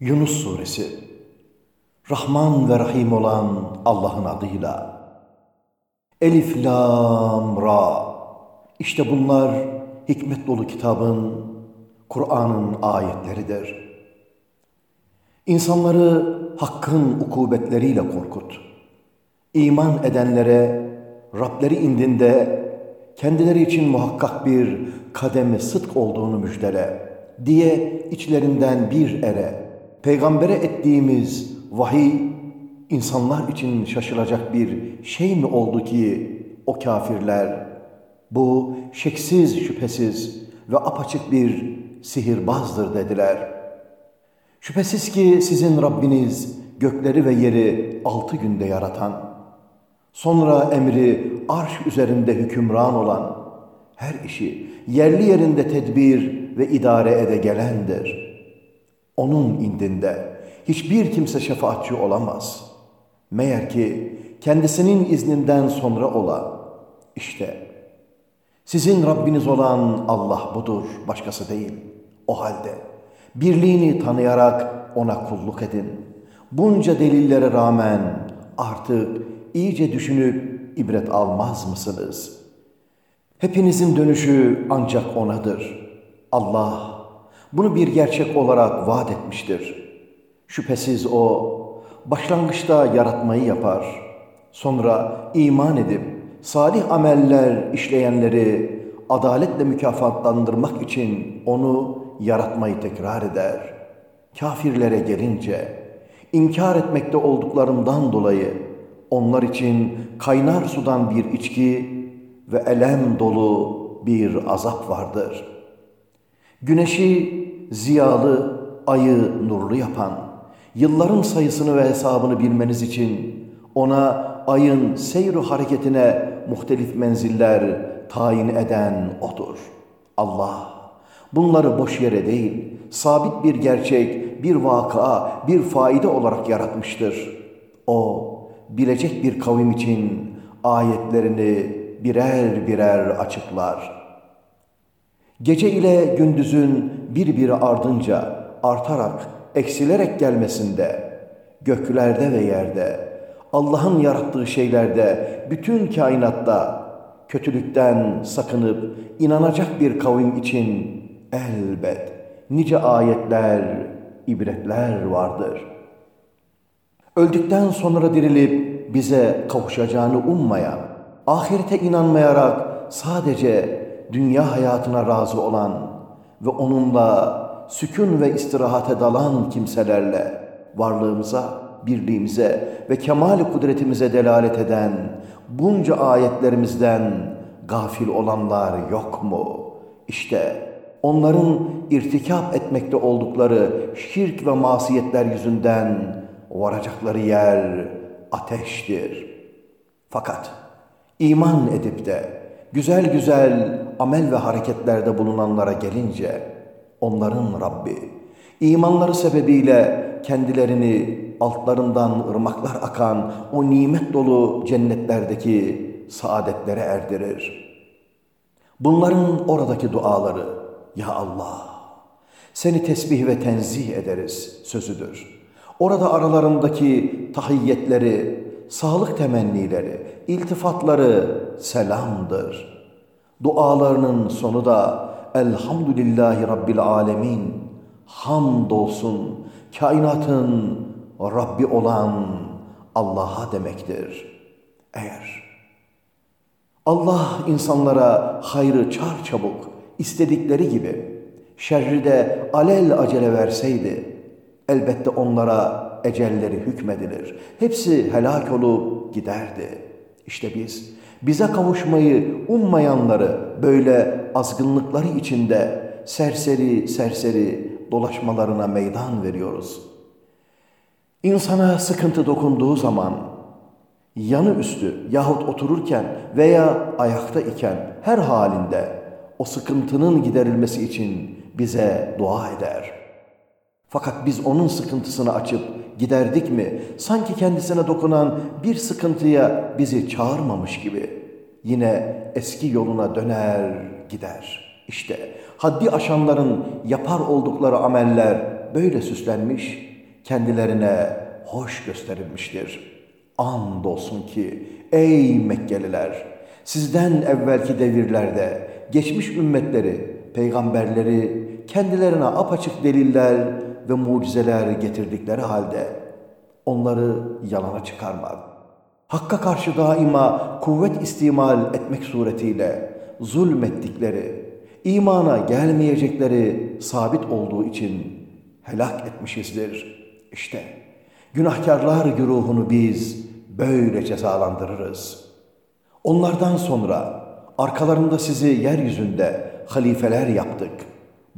Yunus Suresi Rahman ve Rahim olan Allah'ın adıyla Elif, Lam, Ra İşte bunlar hikmet dolu kitabın, Kur'an'ın ayetleridir. İnsanları hakkın ukubetleriyle korkut. İman edenlere Rableri indinde kendileri için muhakkak bir kademe sıdk olduğunu müjdele diye içlerinden bir ere peygambere ettiğimiz vahiy insanlar için şaşılacak bir şey mi oldu ki o kafirler bu şeksiz şüphesiz ve apaçık bir sihirbazdır dediler. Şüphesiz ki sizin Rabbiniz gökleri ve yeri altı günde yaratan, sonra emri arş üzerinde hükümran olan, her işi yerli yerinde tedbir ve idare ede gelendir.'' Onun indinde hiçbir kimse şefaatçi olamaz. Meğer ki kendisinin izninden sonra ola. İşte sizin Rabbiniz olan Allah budur, başkası değil. O halde birliğini tanıyarak ona kulluk edin. Bunca delillere rağmen artık iyice düşünüp ibret almaz mısınız? Hepinizin dönüşü ancak O'nadır. Allah bunu bir gerçek olarak vaat etmiştir. Şüphesiz O, başlangıçta yaratmayı yapar. Sonra iman edip salih ameller işleyenleri adaletle mükafatlandırmak için onu yaratmayı tekrar eder. Kafirlere gelince, inkar etmekte olduklarından dolayı onlar için kaynar sudan bir içki ve elem dolu bir azap vardır.'' Güneşi ziyalı, ayı nurlu yapan, yılların sayısını ve hesabını bilmeniz için ona ayın seyru hareketine muhtelif menziller tayin eden O'dur. Allah bunları boş yere değil, sabit bir gerçek, bir vakıa, bir faide olarak yaratmıştır. O, bilecek bir kavim için ayetlerini birer birer açıklar.'' Gece ile gündüzün birbiri ardınca artarak, eksilerek gelmesinde, göklerde ve yerde, Allah'ın yarattığı şeylerde, bütün kainatta kötülükten sakınıp inanacak bir kavim için elbet nice ayetler, ibretler vardır. Öldükten sonra dirilip bize kavuşacağını ummayan, ahirete inanmayarak sadece dünya hayatına razı olan ve onunla sükun ve istirahate dalan kimselerle varlığımıza, birliğimize ve kemal kudretimize delalet eden bunca ayetlerimizden gafil olanlar yok mu? İşte onların irtikap etmekte oldukları şirk ve masiyetler yüzünden varacakları yer ateştir. Fakat iman edip de güzel güzel amel ve hareketlerde bulunanlara gelince onların Rabbi imanları sebebiyle kendilerini altlarından ırmaklar akan o nimet dolu cennetlerdeki saadetlere erdirir. Bunların oradaki duaları ya Allah seni tesbih ve tenzih ederiz sözüdür. Orada aralarındaki tahiyyetleri, sağlık temennileri, iltifatları selamdır. Dualarının sonu da Elhamdülillahi Rabbil Alemin, hamdolsun kainatın Rabbi olan Allah'a demektir. Eğer Allah insanlara hayrı çar çabuk istedikleri gibi şerri de alel acele verseydi elbette onlara ecelleri hükmedilir. Hepsi helak olup giderdi. İşte biz bize kavuşmayı ummayanları böyle azgınlıkları içinde serseri serseri dolaşmalarına meydan veriyoruz. İnsana sıkıntı dokunduğu zaman yanı üstü yahut otururken veya ayakta iken her halinde o sıkıntının giderilmesi için bize dua eder. Fakat biz onun sıkıntısını açıp giderdik mi? Sanki kendisine dokunan bir sıkıntıya bizi çağırmamış gibi. Yine eski yoluna döner gider. İşte haddi aşanların yapar oldukları ameller böyle süslenmiş, kendilerine hoş gösterilmiştir. Andolsun ki ey Mekkeliler, sizden evvelki devirlerde geçmiş ümmetleri, peygamberleri kendilerine apaçık deliller ve mucizeler getirdikleri halde onları yalana çıkarmak, Hakka karşı daima kuvvet istimal etmek suretiyle zulmettikleri, imana gelmeyecekleri sabit olduğu için helak etmişizdir. İşte günahkarlar güruhunu biz böyle cezalandırırız. Onlardan sonra arkalarında sizi yeryüzünde halifeler yaptık.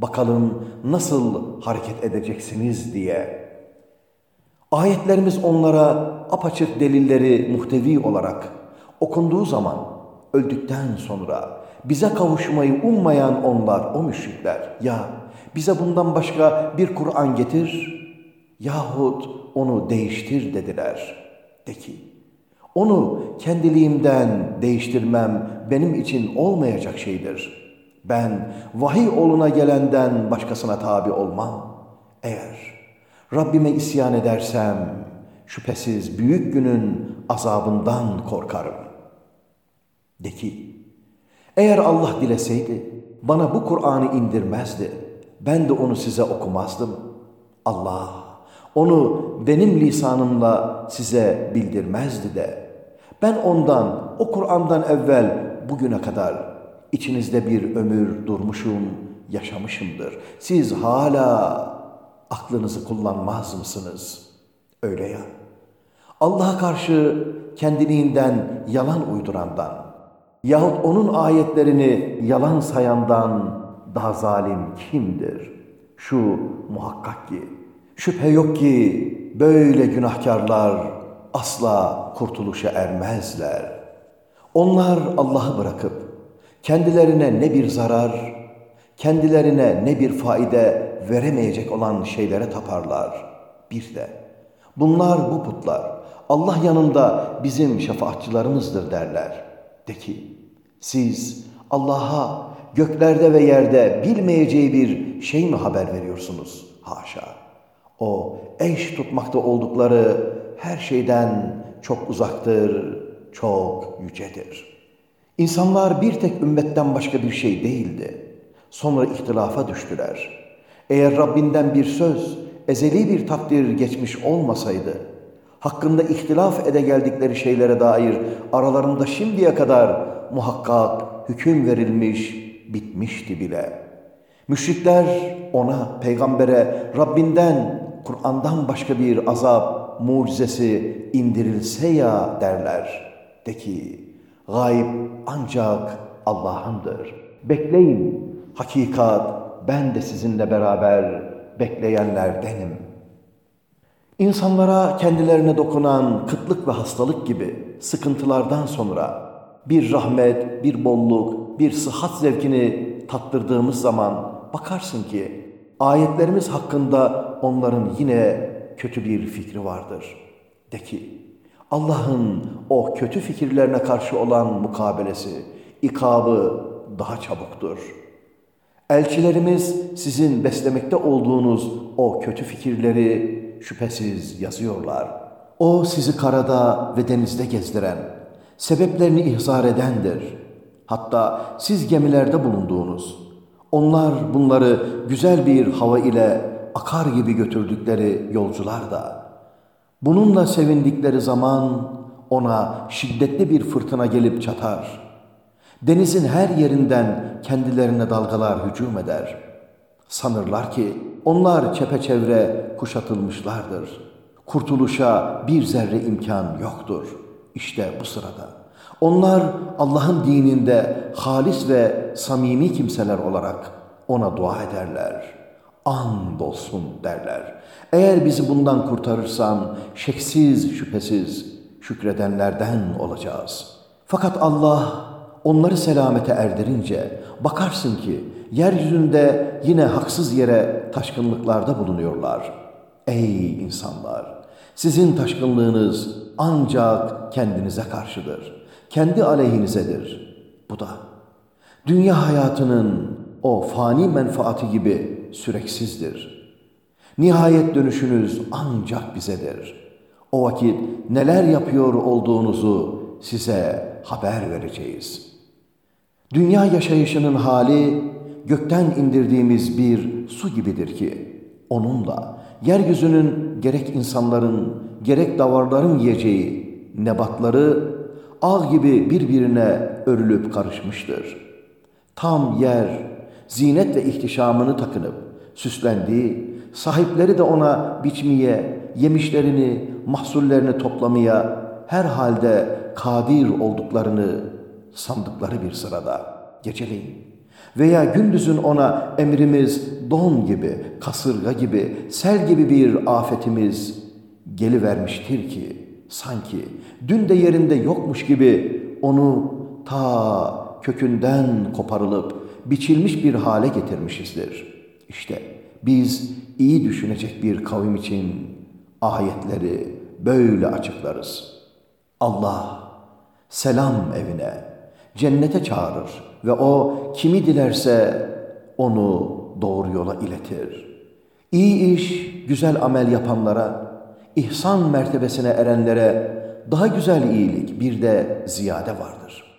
Bakalım nasıl hareket edeceksiniz diye. Ayetlerimiz onlara apaçık delilleri muhtevi olarak okunduğu zaman öldükten sonra bize kavuşmayı ummayan onlar, o müşrikler. Ya bize bundan başka bir Kur'an getir yahut onu değiştir dediler. De ki, onu kendiliğimden değiştirmem benim için olmayacak şeydir. Ben vahiy oluna gelenden başkasına tabi olmam. Eğer Rabbime isyan edersem şüphesiz büyük günün azabından korkarım. De ki, eğer Allah dileseydi bana bu Kur'an'ı indirmezdi. Ben de onu size okumazdım. Allah onu benim lisanımla size bildirmezdi de. Ben ondan, o Kur'an'dan evvel bugüne kadar içinizde bir ömür durmuşum, yaşamışımdır. Siz hala aklınızı kullanmaz mısınız? Öyle ya. Allah'a karşı kendiliğinden yalan uydurandan, yahut onun ayetlerini yalan sayandan daha zalim kimdir? Şu muhakkak ki, şüphe yok ki böyle günahkarlar asla kurtuluşa ermezler. Onlar Allah'ı bırakıp kendilerine ne bir zarar, kendilerine ne bir faide veremeyecek olan şeylere taparlar. Bir de bunlar bu putlar Allah yanında bizim şefaatçılarımızdır derler. De ki siz Allah'a göklerde ve yerde bilmeyeceği bir şey mi haber veriyorsunuz? Haşa. O eş tutmakta oldukları her şeyden çok uzaktır, çok yücedir. İnsanlar bir tek ümmetten başka bir şey değildi. Sonra ihtilafa düştüler. Eğer Rabbinden bir söz, ezeli bir takdir geçmiş olmasaydı, hakkında ihtilaf ede geldikleri şeylere dair aralarında şimdiye kadar muhakkak hüküm verilmiş, bitmişti bile. Müşrikler ona, peygambere Rabbinden, Kur'an'dan başka bir azap, mucizesi indirilse ya derler. De ki, gayb ancak Allah'ındır. Bekleyin, hakikat ben de sizinle beraber bekleyenlerdenim. İnsanlara kendilerine dokunan kıtlık ve hastalık gibi sıkıntılardan sonra bir rahmet, bir bolluk, bir sıhhat zevkini tattırdığımız zaman bakarsın ki ayetlerimiz hakkında onların yine kötü bir fikri vardır. De ki Allah'ın o kötü fikirlerine karşı olan mukabelesi, ikabı daha çabuktur. Elçilerimiz sizin beslemekte olduğunuz o kötü fikirleri şüphesiz yazıyorlar. O sizi karada ve denizde gezdiren, sebeplerini ihzar edendir. Hatta siz gemilerde bulunduğunuz, onlar bunları güzel bir hava ile akar gibi götürdükleri yolcular da, bununla sevindikleri zaman ona şiddetli bir fırtına gelip çatar. Denizin her yerinden kendilerine dalgalar hücum eder. Sanırlar ki onlar çepeçevre kuşatılmışlardır. Kurtuluşa bir zerre imkan yoktur. İşte bu sırada. Onlar Allah'ın dininde halis ve samimi kimseler olarak ona dua ederler. Andolsun derler. Eğer bizi bundan kurtarırsan şeksiz şüphesiz şükredenlerden olacağız. Fakat Allah onları selamete erdirince bakarsın ki yeryüzünde yine haksız yere taşkınlıklarda bulunuyorlar. Ey insanlar! Sizin taşkınlığınız ancak kendinize karşıdır. Kendi aleyhinizedir. Bu da dünya hayatının o fani menfaati gibi süreksizdir. Nihayet dönüşünüz ancak bizedir. O vakit neler yapıyor olduğunuzu size haber vereceğiz. Dünya yaşayışının hali gökten indirdiğimiz bir su gibidir ki onunla yeryüzünün gerek insanların gerek davarların yiyeceği nebatları ağ gibi birbirine örülüp karışmıştır. Tam yer zinet ve ihtişamını takınıp süslendiği, sahipleri de ona biçmeye, yemişlerini, mahsullerini toplamaya her halde kadir olduklarını sandıkları bir sırada geceleyin veya gündüzün ona emrimiz don gibi, kasırga gibi, sel gibi bir afetimiz gelivermiştir ki sanki dün de yerinde yokmuş gibi onu ta kökünden koparılıp biçilmiş bir hale getirmişizdir. İşte biz iyi düşünecek bir kavim için ayetleri böyle açıklarız. Allah selam evine, cennete çağırır ve o kimi dilerse onu doğru yola iletir. İyi iş, güzel amel yapanlara, ihsan mertebesine erenlere daha güzel iyilik bir de ziyade vardır.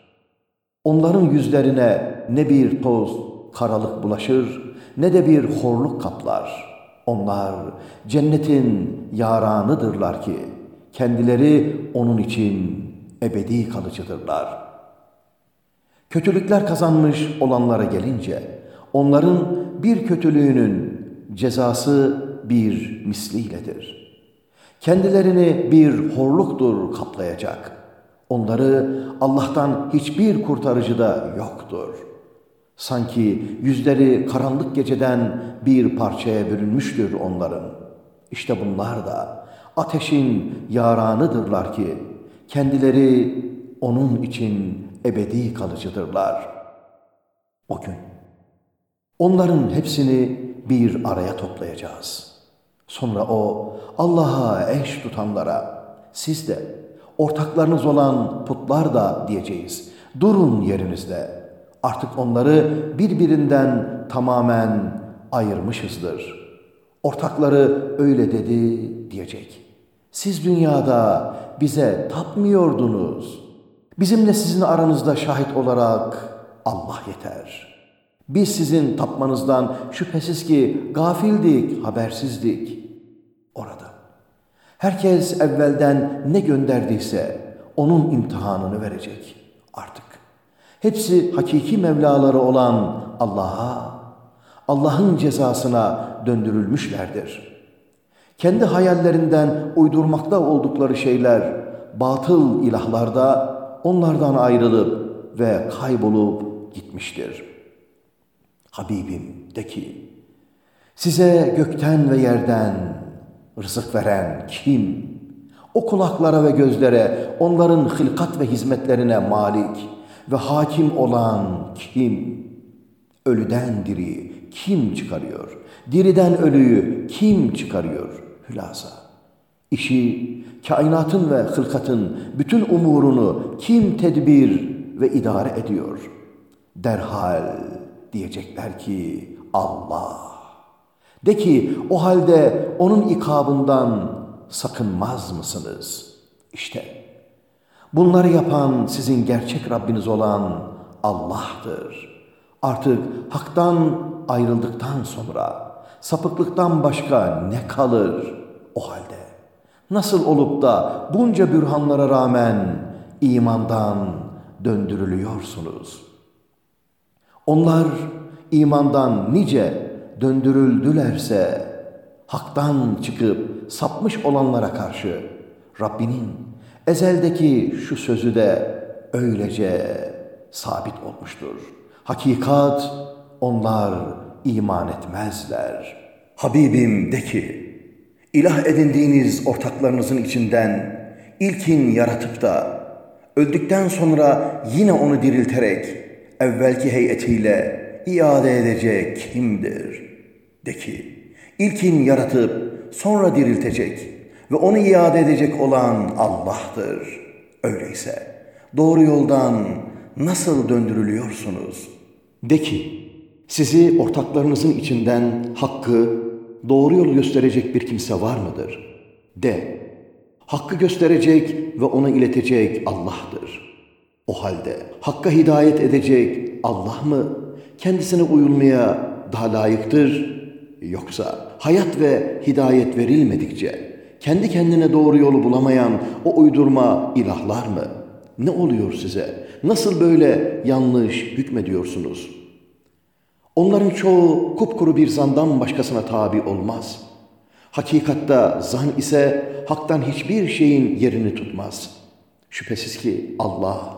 Onların yüzlerine ne bir toz, karalık bulaşır ne de bir horluk kaplar. Onlar cennetin yaranıdırlar ki kendileri onun için ebedi kalıcıdırlar. Kötülükler kazanmış olanlara gelince onların bir kötülüğünün cezası bir misliyledir. Kendilerini bir horluktur kaplayacak. Onları Allah'tan hiçbir kurtarıcı da yoktur. Sanki yüzleri karanlık geceden bir parçaya bölünmüştür onların. İşte bunlar da ateşin yaranıdırlar ki kendileri onun için ebedi kalıcıdırlar. O gün onların hepsini bir araya toplayacağız. Sonra o Allah'a eş tutanlara siz de ortaklarınız olan putlar da diyeceğiz. Durun yerinizde. Artık onları birbirinden tamamen ayırmışızdır. Ortakları öyle dedi diyecek. Siz dünyada bize tapmıyordunuz. Bizimle sizin aranızda şahit olarak Allah yeter. Biz sizin tapmanızdan şüphesiz ki gafildik, habersizdik. Orada herkes evvelden ne gönderdiyse onun imtihanını verecek artık. Hepsi hakiki Mevlaları olan Allah'a, Allah'ın cezasına döndürülmüşlerdir. Kendi hayallerinden uydurmakta oldukları şeyler batıl ilahlarda onlardan ayrılıp ve kaybolup gitmiştir. Habibim de ki, size gökten ve yerden rızık veren kim? O kulaklara ve gözlere, onların hılkat ve hizmetlerine malik ve hakim olan kim? Ölüden diri kim çıkarıyor? Diriden ölüyü kim çıkarıyor? Hülasa. İşi kainatın ve hılkatın bütün umurunu kim tedbir ve idare ediyor? Derhal diyecekler ki Allah. De ki o halde onun ikabından sakınmaz mısınız? İşte bunları yapan sizin gerçek Rabbiniz olan Allah'tır. Artık haktan ayrıldıktan sonra sapıklıktan başka ne kalır o halde? Nasıl olup da bunca bürhanlara rağmen imandan döndürülüyorsunuz? Onlar imandan nice döndürüldülerse haktan çıkıp sapmış olanlara karşı Rabbinin ezeldeki şu sözü de öylece sabit olmuştur. Hakikat onlar iman etmezler. Habibim de ki, İlah edindiğiniz ortaklarınızın içinden ilkin yaratıp da öldükten sonra yine onu dirilterek evvelki heyetiyle iade edecek kimdir? De ki, ilkin yaratıp sonra diriltecek ve onu iade edecek olan Allah'tır. Öyleyse doğru yoldan nasıl döndürülüyorsunuz? De ki, sizi ortaklarınızın içinden hakkı, doğru yolu gösterecek bir kimse var mıdır? De, hakkı gösterecek ve ona iletecek Allah'tır. O halde hakka hidayet edecek Allah mı kendisine uyulmaya daha layıktır? Yoksa hayat ve hidayet verilmedikçe kendi kendine doğru yolu bulamayan o uydurma ilahlar mı? Ne oluyor size? Nasıl böyle yanlış hükmediyorsunuz? Onların çoğu kupkuru bir zandan başkasına tabi olmaz. Hakikatta zan ise haktan hiçbir şeyin yerini tutmaz. Şüphesiz ki Allah,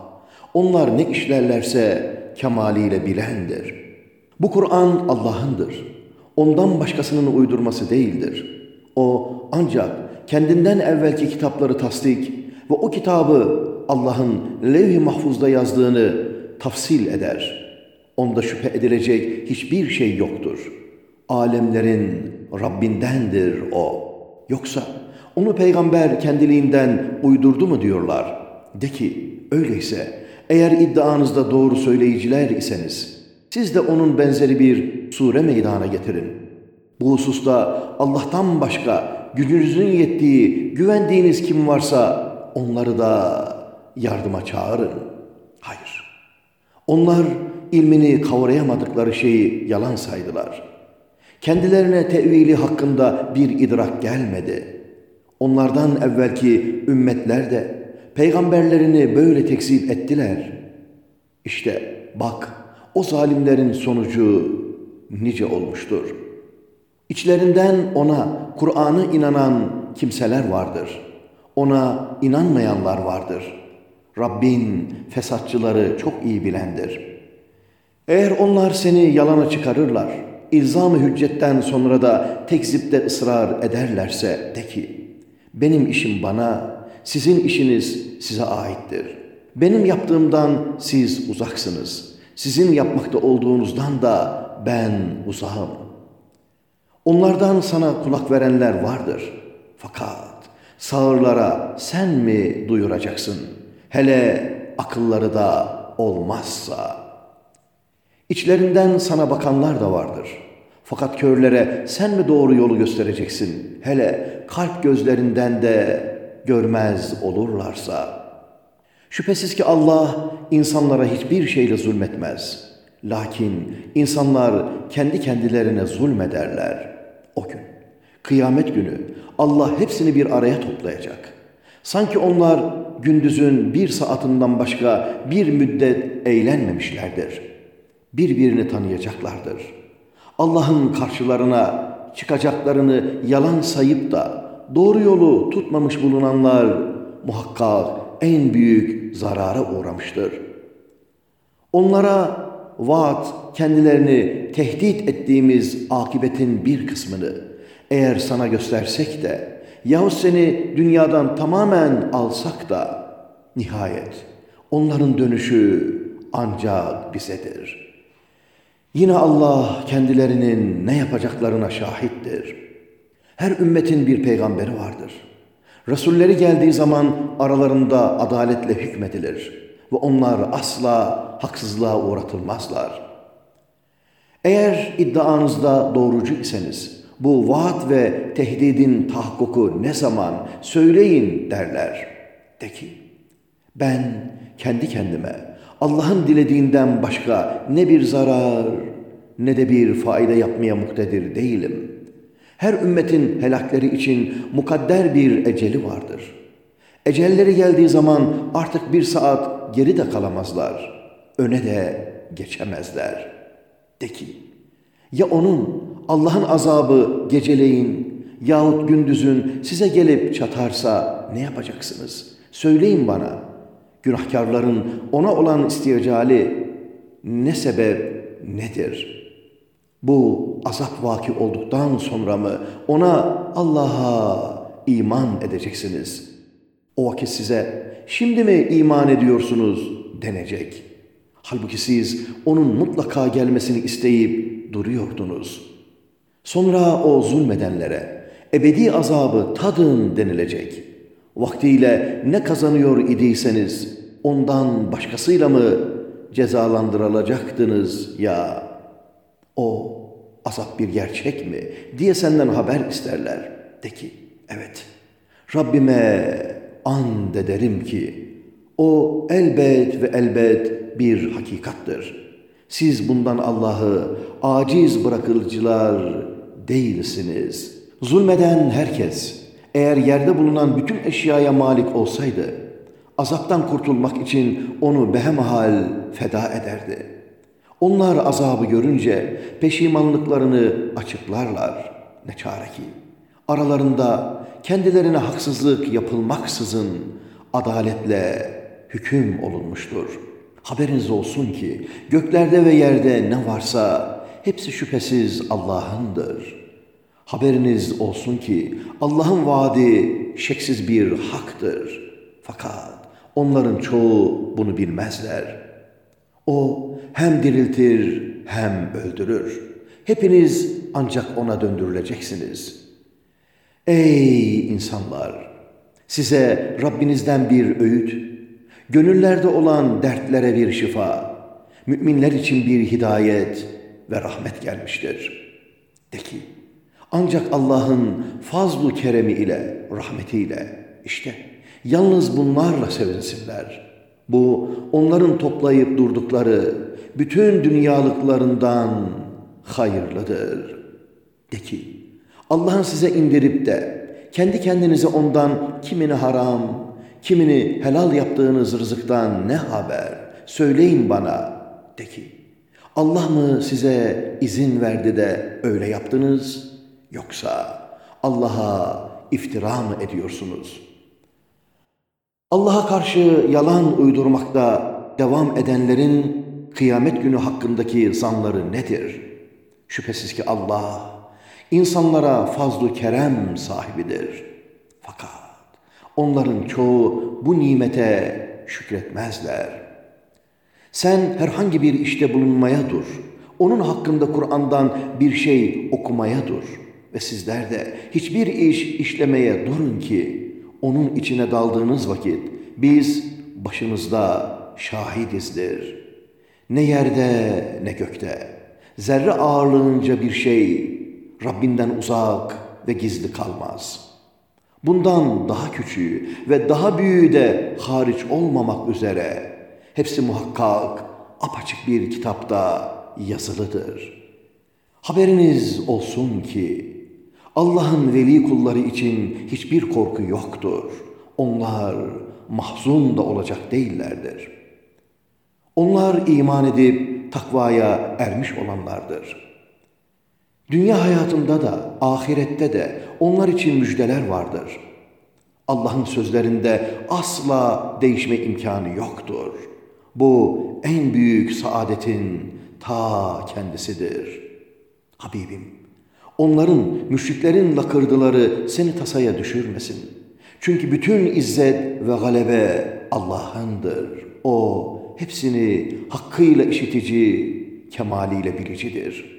onlar ne işlerlerse kemaliyle bilendir. Bu Kur'an Allah'ındır. Ondan başkasının uydurması değildir. O ancak kendinden evvelki kitapları tasdik ve o kitabı Allah'ın levh-i mahfuzda yazdığını tafsil eder. Onda şüphe edilecek hiçbir şey yoktur. Alemlerin Rabbindendir O. Yoksa onu peygamber kendiliğinden uydurdu mu diyorlar. De ki öyleyse eğer iddianızda doğru söyleyiciler iseniz siz de onun benzeri bir sure meydana getirin. Bu hususta Allah'tan başka gücünüzün yettiği, güvendiğiniz kim varsa onları da yardıma çağırın. Hayır. Onlar ilmini kavrayamadıkları şeyi yalan saydılar. Kendilerine tevili hakkında bir idrak gelmedi. Onlardan evvelki ümmetler de peygamberlerini böyle tekzip ettiler. İşte bak o zalimlerin sonucu nice olmuştur. İçlerinden ona Kur'an'ı inanan kimseler vardır. Ona inanmayanlar vardır.'' Rabbin fesatçıları çok iyi bilendir. Eğer onlar seni yalana çıkarırlar, ilzam-ı hüccetten sonra da tekzipte ısrar ederlerse de ki, benim işim bana, sizin işiniz size aittir. Benim yaptığımdan siz uzaksınız. Sizin yapmakta olduğunuzdan da ben uzağım. Onlardan sana kulak verenler vardır. Fakat sağırlara sen mi duyuracaksın?'' Hele akılları da olmazsa. İçlerinden sana bakanlar da vardır. Fakat körlere sen mi doğru yolu göstereceksin? Hele kalp gözlerinden de görmez olurlarsa. Şüphesiz ki Allah insanlara hiçbir şeyle zulmetmez. Lakin insanlar kendi kendilerine zulmederler. O gün, kıyamet günü Allah hepsini bir araya toplayacak. Sanki onlar gündüzün bir saatinden başka bir müddet eğlenmemişlerdir. Birbirini tanıyacaklardır. Allah'ın karşılarına çıkacaklarını yalan sayıp da doğru yolu tutmamış bulunanlar muhakkak en büyük zarara uğramıştır. Onlara vaat kendilerini tehdit ettiğimiz akibetin bir kısmını eğer sana göstersek de yahut seni dünyadan tamamen alsak da nihayet onların dönüşü ancak bizedir. Yine Allah kendilerinin ne yapacaklarına şahittir. Her ümmetin bir peygamberi vardır. Resulleri geldiği zaman aralarında adaletle hükmedilir ve onlar asla haksızlığa uğratılmazlar. Eğer iddianızda doğrucu iseniz, bu vaat ve tehdidin tahakkuku ne zaman söyleyin derler. De ki ben kendi kendime Allah'ın dilediğinden başka ne bir zarar ne de bir fayda yapmaya muktedir değilim. Her ümmetin helakleri için mukadder bir eceli vardır. Ecelleri geldiği zaman artık bir saat geri de kalamazlar. Öne de geçemezler. De ki, ya onun Allah'ın azabı geceleyin yahut gündüzün size gelip çatarsa ne yapacaksınız? Söyleyin bana. Günahkarların ona olan istiyacali ne sebep nedir? Bu azap vaki olduktan sonra mı ona Allah'a iman edeceksiniz? O vakit size şimdi mi iman ediyorsunuz denecek. Halbuki siz onun mutlaka gelmesini isteyip duruyordunuz.'' Sonra o zulmedenlere ebedi azabı tadın denilecek. Vaktiyle ne kazanıyor idiyseniz ondan başkasıyla mı cezalandırılacaktınız ya? O azap bir gerçek mi diye senden haber isterler. De ki, evet, Rabbime and ederim ki, o elbet ve elbet bir hakikattır. Siz bundan Allah'ı aciz bırakılıcılar değilsiniz. Zulmeden herkes, eğer yerde bulunan bütün eşyaya malik olsaydı, azaptan kurtulmak için onu behemhal feda ederdi. Onlar azabı görünce peşimanlıklarını açıklarlar. Ne çare ki. Aralarında kendilerine haksızlık yapılmaksızın adaletle hüküm olunmuştur. Haberiniz olsun ki göklerde ve yerde ne varsa hepsi şüphesiz Allah'ındır. Haberiniz olsun ki Allah'ın vaadi şeksiz bir haktır. Fakat onların çoğu bunu bilmezler. O hem diriltir hem öldürür. Hepiniz ancak ona döndürüleceksiniz. Ey insanlar! Size Rabbinizden bir öğüt, gönüllerde olan dertlere bir şifa, müminler için bir hidayet ve rahmet gelmiştir. De ki, ancak Allah'ın fazlu keremi ile, rahmetiyle, işte yalnız bunlarla sevinsinler. Bu onların toplayıp durdukları bütün dünyalıklarından hayırlıdır. De ki, Allah'ın size indirip de kendi kendinize ondan kimini haram, kimini helal yaptığınız rızıktan ne haber? Söyleyin bana. De ki, Allah mı size izin verdi de öyle yaptınız? Yoksa Allah'a iftira mı ediyorsunuz? Allah'a karşı yalan uydurmakta devam edenlerin kıyamet günü hakkındaki zanları nedir? Şüphesiz ki Allah insanlara fazlu kerem sahibidir. Fakat onların çoğu bu nimete şükretmezler. Sen herhangi bir işte bulunmaya dur. Onun hakkında Kur'an'dan bir şey okumaya dur. Ve sizler de hiçbir iş işlemeye durun ki onun içine daldığınız vakit biz başınızda şahidizdir. Ne yerde ne gökte. Zerre ağırlığınca bir şey Rabbinden uzak ve gizli kalmaz. Bundan daha küçüğü ve daha büyüğü de hariç olmamak üzere hepsi muhakkak apaçık bir kitapta yazılıdır. Haberiniz olsun ki Allah'ın veli kulları için hiçbir korku yoktur. Onlar mahzun da olacak değillerdir. Onlar iman edip takvaya ermiş olanlardır.'' Dünya hayatında da, ahirette de onlar için müjdeler vardır. Allah'ın sözlerinde asla değişme imkanı yoktur. Bu en büyük saadetin ta kendisidir. Habibim, onların, müşriklerin lakırdıları seni tasaya düşürmesin. Çünkü bütün izzet ve galebe Allah'ındır. O hepsini hakkıyla işitici, kemaliyle bilicidir.''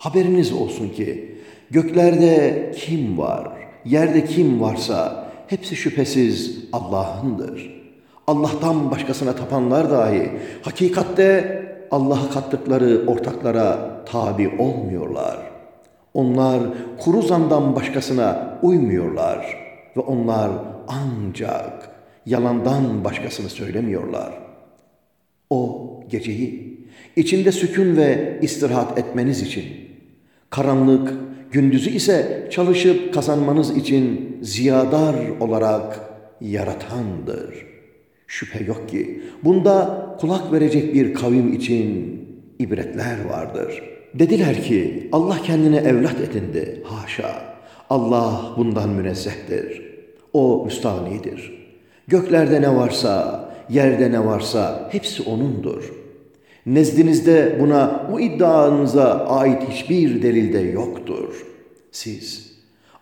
Haberiniz olsun ki göklerde kim var, yerde kim varsa hepsi şüphesiz Allah'ındır. Allah'tan başkasına tapanlar dahi hakikatte Allah'a kattıkları ortaklara tabi olmuyorlar. Onlar kuru zandan başkasına uymuyorlar ve onlar ancak yalandan başkasını söylemiyorlar. O geceyi içinde sükun ve istirahat etmeniz için Karanlık, gündüzü ise çalışıp kazanmanız için ziyadar olarak yaratandır. Şüphe yok ki bunda kulak verecek bir kavim için ibretler vardır. Dediler ki Allah kendine evlat edindi. Haşa! Allah bundan münezzehtir. O müstahnidir. Göklerde ne varsa, yerde ne varsa hepsi O'nundur. Nezdinizde buna, bu iddianıza ait hiçbir delil de yoktur. Siz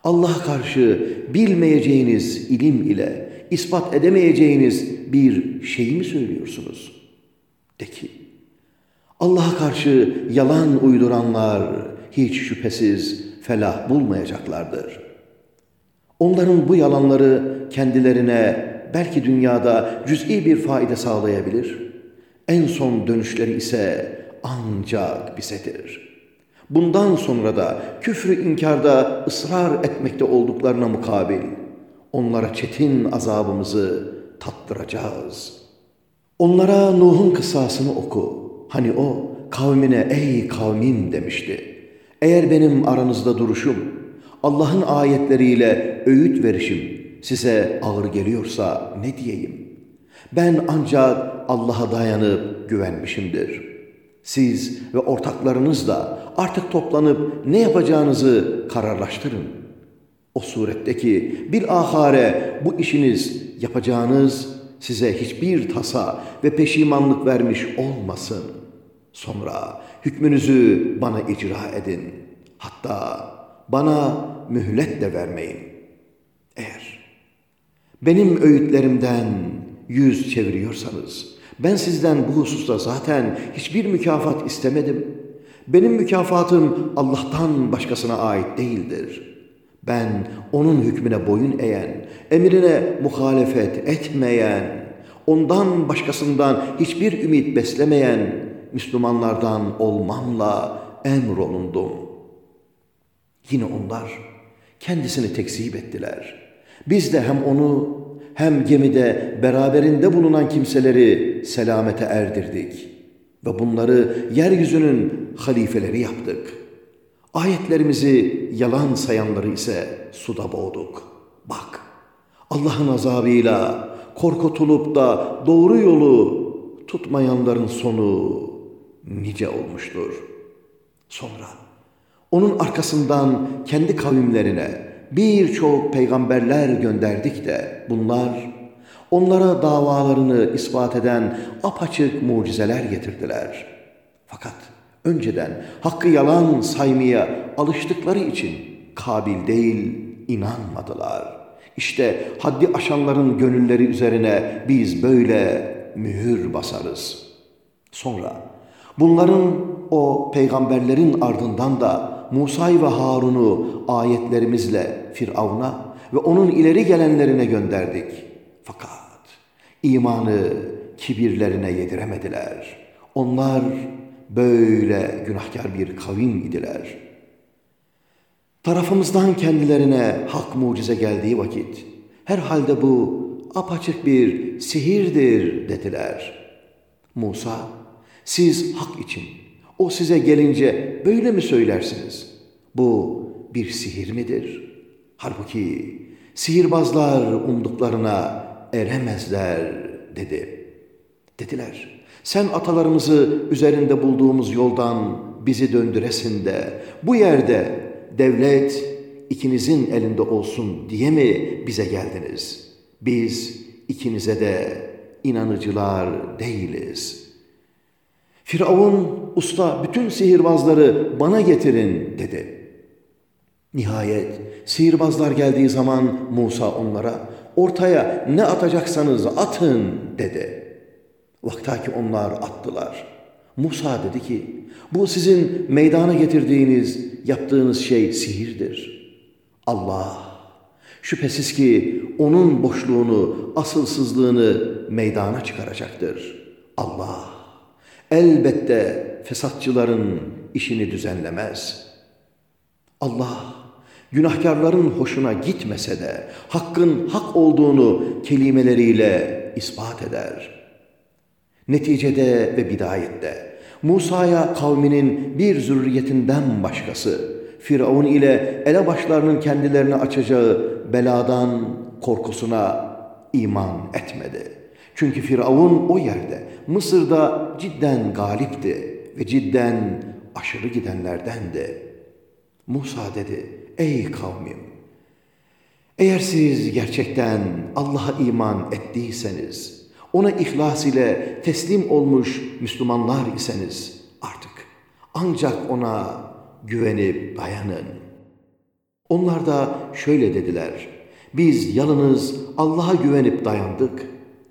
Allah'a karşı bilmeyeceğiniz ilim ile ispat edemeyeceğiniz bir şey mi söylüyorsunuz? De ki, Allah'a karşı yalan uyduranlar hiç şüphesiz felah bulmayacaklardır. Onların bu yalanları kendilerine belki dünyada cüz'i bir faide sağlayabilir.'' En son dönüşleri ise ancak bizedir. Bundan sonra da küfrü inkarda ısrar etmekte olduklarına mukabil onlara çetin azabımızı tattıracağız. Onlara Nuh'un kıssasını oku. Hani o kavmine ey kavmim demişti. Eğer benim aranızda duruşum, Allah'ın ayetleriyle öğüt verişim size ağır geliyorsa ne diyeyim? Ben ancak Allah'a dayanıp güvenmişimdir. Siz ve ortaklarınız da artık toplanıp ne yapacağınızı kararlaştırın. O suretteki bir ahare bu işiniz yapacağınız size hiçbir tasa ve peşimanlık vermiş olmasın. Sonra hükmünüzü bana icra edin. Hatta bana mühlet de vermeyin. Eğer benim öğütlerimden yüz çeviriyorsanız, ben sizden bu hususta zaten hiçbir mükafat istemedim. Benim mükafatım Allah'tan başkasına ait değildir. Ben onun hükmüne boyun eğen, emrine muhalefet etmeyen, ondan başkasından hiçbir ümit beslemeyen Müslümanlardan olmamla emrolundum. Yine onlar kendisini tekzip ettiler. Biz de hem onu hem gemide beraberinde bulunan kimseleri selamete erdirdik ve bunları yeryüzünün halifeleri yaptık. Ayetlerimizi yalan sayanları ise suda boğduk. Bak, Allah'ın azabıyla korkutulup da doğru yolu tutmayanların sonu nice olmuştur. Sonra onun arkasından kendi kavimlerine birçok peygamberler gönderdik de bunlar onlara davalarını ispat eden apaçık mucizeler getirdiler. Fakat önceden hakkı yalan saymaya alıştıkları için kabil değil inanmadılar. İşte haddi aşanların gönülleri üzerine biz böyle mühür basarız. Sonra bunların o peygamberlerin ardından da Musa'yı ve Harun'u ayetlerimizle Firavun'a ve onun ileri gelenlerine gönderdik. Fakat imanı kibirlerine yediremediler. Onlar böyle günahkar bir kavim idiler. Tarafımızdan kendilerine hak mucize geldiği vakit, herhalde bu apaçık bir sihirdir dediler. Musa, siz hak için, o size gelince böyle mi söylersiniz? Bu bir sihir midir? Halbuki sihirbazlar umduklarına eremezler dedi. Dediler, sen atalarımızı üzerinde bulduğumuz yoldan bizi döndüresin de bu yerde devlet ikinizin elinde olsun diye mi bize geldiniz? Biz ikinize de inanıcılar değiliz. Firavun usta bütün sihirbazları bana getirin dedi. Nihayet sihirbazlar geldiği zaman Musa onlara ortaya ne atacaksanız atın dedi. Vaktaki onlar attılar. Musa dedi ki, bu sizin meydana getirdiğiniz, yaptığınız şey sihirdir. Allah, şüphesiz ki onun boşluğunu, asılsızlığını meydana çıkaracaktır. Allah, elbette fesatçıların işini düzenlemez. Allah, günahkarların hoşuna gitmese de hakkın hak olduğunu kelimeleriyle ispat eder.'' Neticede ve bidayette Musa'ya kavminin bir zürriyetinden başkası, Firavun ile elebaşlarının kendilerini açacağı beladan korkusuna iman etmedi. Çünkü Firavun o yerde Mısır'da cidden galipti ve cidden aşırı gidenlerdendi. Musa dedi, ey kavmim, eğer siz gerçekten Allah'a iman ettiyseniz, ona ihlas ile teslim olmuş Müslümanlar iseniz artık ancak ona güvenip dayanın. Onlar da şöyle dediler, biz yalnız Allah'a güvenip dayandık.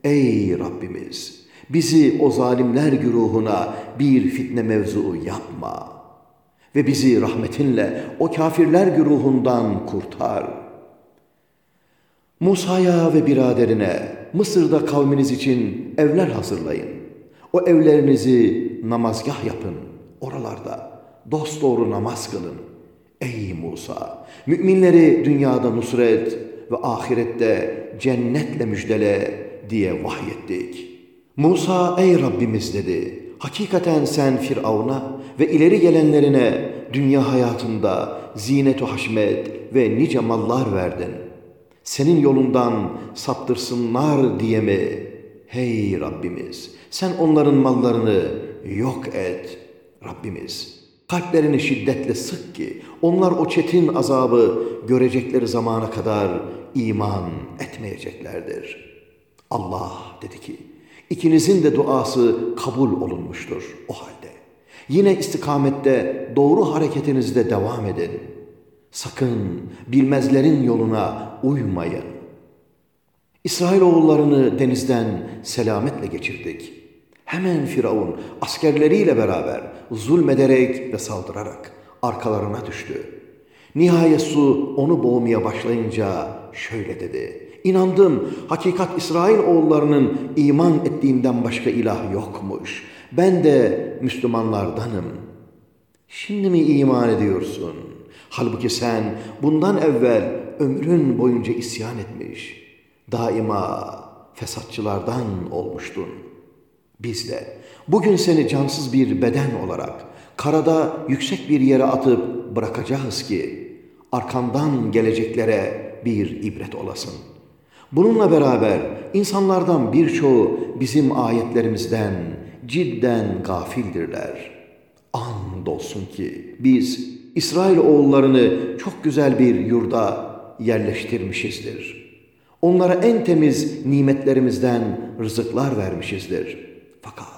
Ey Rabbimiz! Bizi o zalimler güruhuna bir fitne mevzuu yapma. Ve bizi rahmetinle o kafirler güruhundan kurtar. Musa'ya ve biraderine Mısır'da kavminiz için evler hazırlayın. O evlerinizi namazgah yapın. Oralarda dosdoğru namaz kılın. Ey Musa! Müminleri dünyada nusret ve ahirette cennetle müjdele diye vahyettik. Musa ey Rabbimiz dedi. Hakikaten sen Firavun'a ve ileri gelenlerine dünya hayatında zinet-u haşmet ve nice mallar verdin. Senin yolundan saptırsınlar diye mi? Hey Rabbimiz sen onların mallarını yok et Rabbimiz. Kalplerini şiddetle sık ki onlar o çetin azabı görecekleri zamana kadar iman etmeyeceklerdir. Allah dedi ki ikinizin de duası kabul olunmuştur o halde. Yine istikamette doğru hareketinizde devam edin. Sakın bilmezlerin yoluna uymayın. İsrailoğullarını denizden selametle geçirdik. Hemen Firavun askerleriyle beraber zulmederek ve saldırarak arkalarına düştü. Nihayet su onu boğmaya başlayınca şöyle dedi. İnandım hakikat İsrail oğullarının iman ettiğinden başka ilah yokmuş. Ben de Müslümanlardanım. Şimdi mi iman ediyorsun? Halbuki sen bundan evvel ömrün boyunca isyan etmiş, daima fesatçılardan olmuştun. Biz de bugün seni cansız bir beden olarak karada yüksek bir yere atıp bırakacağız ki arkandan geleceklere bir ibret olasın. Bununla beraber insanlardan birçoğu bizim ayetlerimizden cidden gafildirler. Andolsun ki biz İsrail oğullarını çok güzel bir yurda yerleştirmişizdir. Onlara en temiz nimetlerimizden rızıklar vermişizdir. Fakat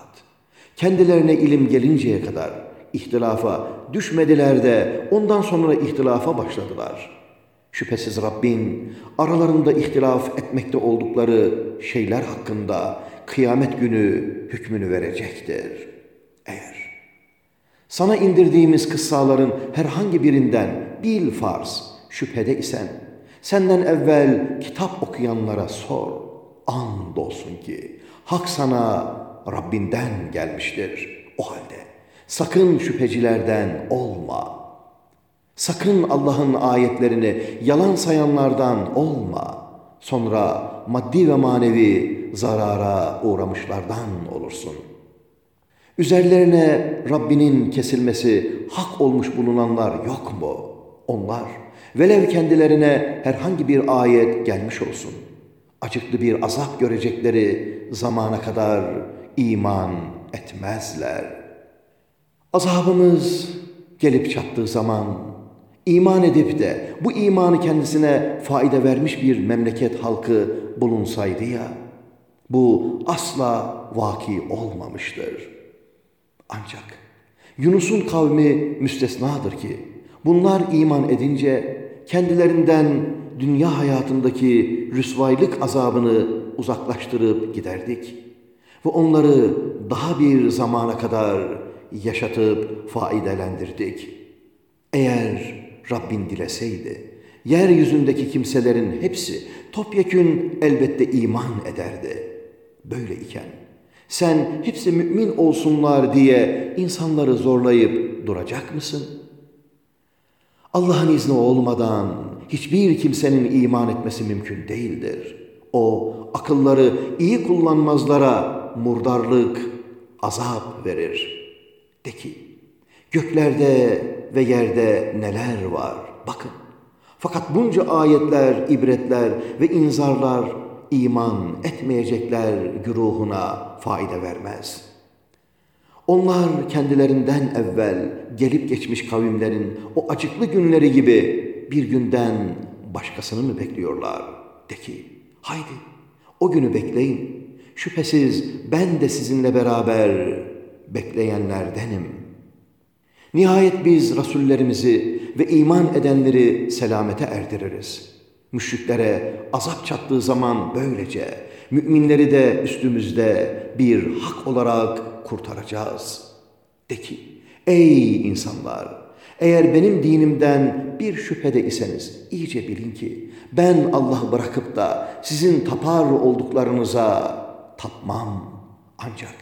kendilerine ilim gelinceye kadar ihtilafa düşmediler de ondan sonra ihtilafa başladılar. Şüphesiz Rabbin aralarında ihtilaf etmekte oldukları şeyler hakkında kıyamet günü hükmünü verecektir. Eğer sana indirdiğimiz kıssaların herhangi birinden bil farz şüphede isen senden evvel kitap okuyanlara sor. Andolsun ki hak sana Rabbinden gelmiştir. O halde sakın şüphecilerden olma. Sakın Allah'ın ayetlerini yalan sayanlardan olma. Sonra maddi ve manevi zarara uğramışlardan olursun. Üzerlerine Rabbinin kesilmesi hak olmuş bulunanlar yok mu? Onlar velev kendilerine herhangi bir ayet gelmiş olsun. Acıklı bir azap görecekleri zamana kadar iman etmezler. Azabımız gelip çattığı zaman iman edip de bu imanı kendisine faide vermiş bir memleket halkı bulunsaydı ya, bu asla vaki olmamıştır. Ancak Yunus'un kavmi müstesnadır ki, bunlar iman edince kendilerinden dünya hayatındaki rüsvaylık azabını uzaklaştırıp giderdik ve onları daha bir zamana kadar yaşatıp faidelendirdik. Eğer Rabbin dileseydi, yeryüzündeki kimselerin hepsi topyekün elbette iman ederdi. Böyle iken sen hepsi mümin olsunlar diye insanları zorlayıp duracak mısın? Allah'ın izni olmadan hiçbir kimsenin iman etmesi mümkün değildir. O akılları iyi kullanmazlara murdarlık, azap verir. De ki, göklerde ve yerde neler var? Bakın. Fakat bunca ayetler, ibretler ve inzarlar iman etmeyecekler güruhuna fayda vermez. Onlar kendilerinden evvel gelip geçmiş kavimlerin o acıklı günleri gibi bir günden başkasını mı bekliyorlar? De ki, haydi o günü bekleyin. Şüphesiz ben de sizinle beraber bekleyenlerdenim. Nihayet biz Rasullerimizi ve iman edenleri selamete erdiririz. Müşriklere azap çattığı zaman böylece müminleri de üstümüzde bir hak olarak kurtaracağız. De ki, ey insanlar! Eğer benim dinimden bir şüphede iseniz iyice bilin ki ben Allah'ı bırakıp da sizin tapar olduklarınıza tapmam. Ancak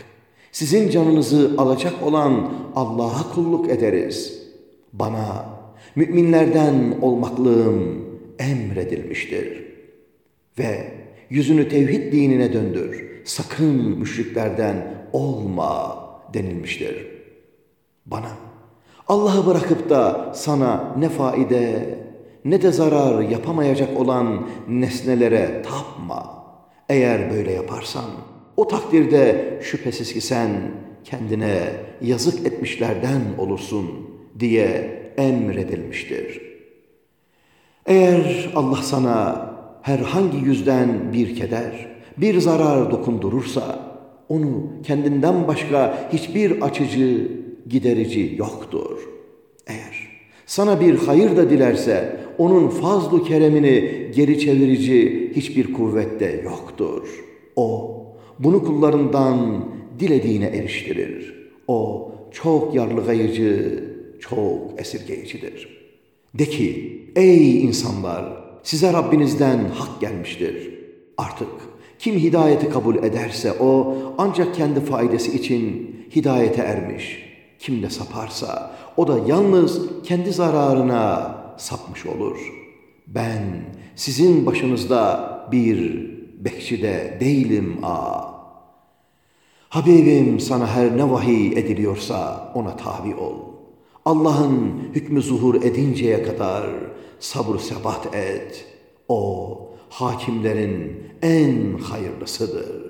sizin canınızı alacak olan Allah'a kulluk ederiz.'' Bana müminlerden olmaklığım emredilmiştir. Ve yüzünü tevhid dinine döndür. Sakın müşriklerden olma denilmiştir. Bana Allah'ı bırakıp da sana ne faide ne de zarar yapamayacak olan nesnelere tapma. Eğer böyle yaparsan o takdirde şüphesiz ki sen kendine yazık etmişlerden olursun diye emredilmiştir. Eğer Allah sana herhangi yüzden bir keder, bir zarar dokundurursa, onu kendinden başka hiçbir açıcı, giderici yoktur. Eğer sana bir hayır da dilerse, onun fazlu keremini geri çevirici hiçbir kuvvette yoktur. O, bunu kullarından dilediğine eriştirir. O, çok yarlıgayıcı, çok esirgeyicidir. De ki, ey insanlar, size Rabbinizden hak gelmiştir. Artık kim hidayeti kabul ederse o ancak kendi faydası için hidayete ermiş. Kim de saparsa o da yalnız kendi zararına sapmış olur. Ben sizin başınızda bir bekçide değilim a. Habibim sana her ne vahiy ediliyorsa ona tabi ol. Allah'ın hükmü zuhur edinceye kadar sabır sebat et. O hakimlerin en hayırlısıdır.''